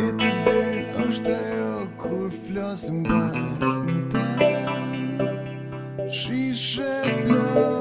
jetë del është ajo kur flasim bashkë Shishe blanë